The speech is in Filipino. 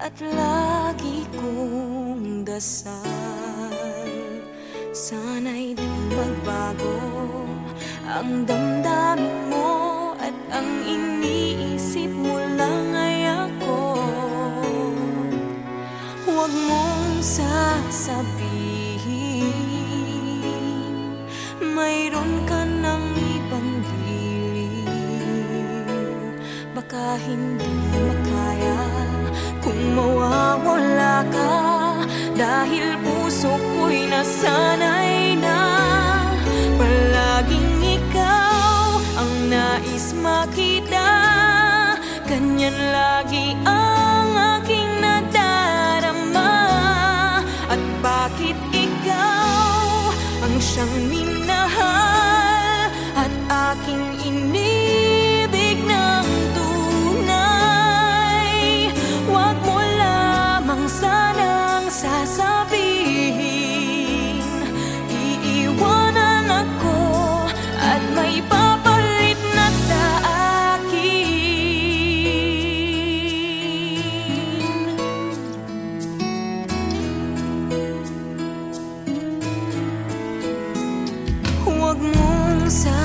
At lagi kong dasal. Sana'y di magbago Ang damdamin mo at ang iniisip mo lang ay ako. Huwag mong sasabihin Mayroon Baka hindi makaya kung mawawala ka Dahil puso ko'y nasanay na. Palaging ikaw ang nais makita. Ganyan lagi ang aking nadarama. At bakit ikaw ang siyang minahal sasabihin? Iiwanan ako at may papalit na sa akin. Huwag mong sabihin